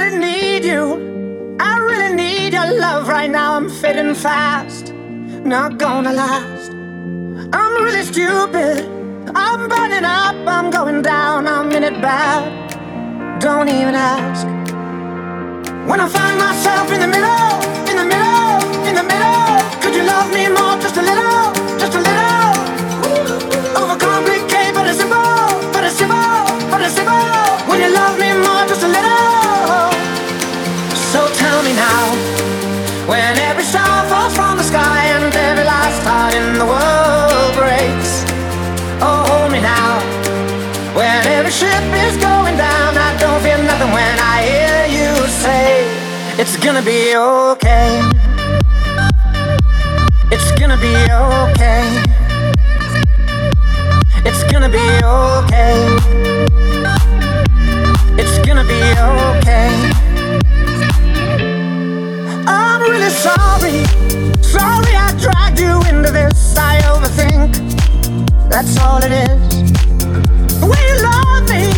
really need you. I really need your love right now. I'm fading fast, not gonna last. I'm really stupid. I'm burning up, I'm going down, I'm in it bad. Don't even ask. When I find myself in the middle. Last in the world breaks. Oh, hold me now, when every ship is going down, I don't feel nothing when I hear you say it's gonna be okay. It's gonna be okay. It's gonna be okay. It's gonna be okay. I'm really sorry. Sorry I dragged you into this. I overthink. That's all it is. The way you love me.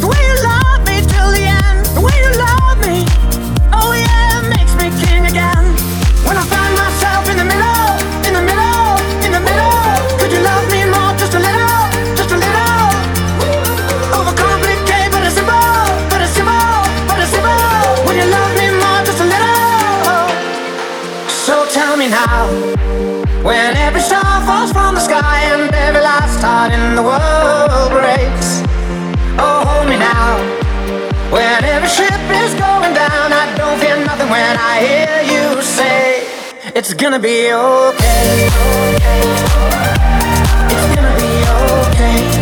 The way you love me till the end. The way you love me. Oh yeah, makes me king again. When I find myself in the middle, in the middle, in the middle. Could you love me more? Just a little, just a little. Overcomplicate, but it's simple, but it's simple, but it's simple. When you love me more, just a little. So tell me now, when every star falls from the sky and every last heart in the world breaks. Oh, hold me now. When every ship is going down, I don't feel nothing when I hear you say it's gonna be okay. It's gonna be okay.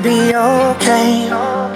be okay.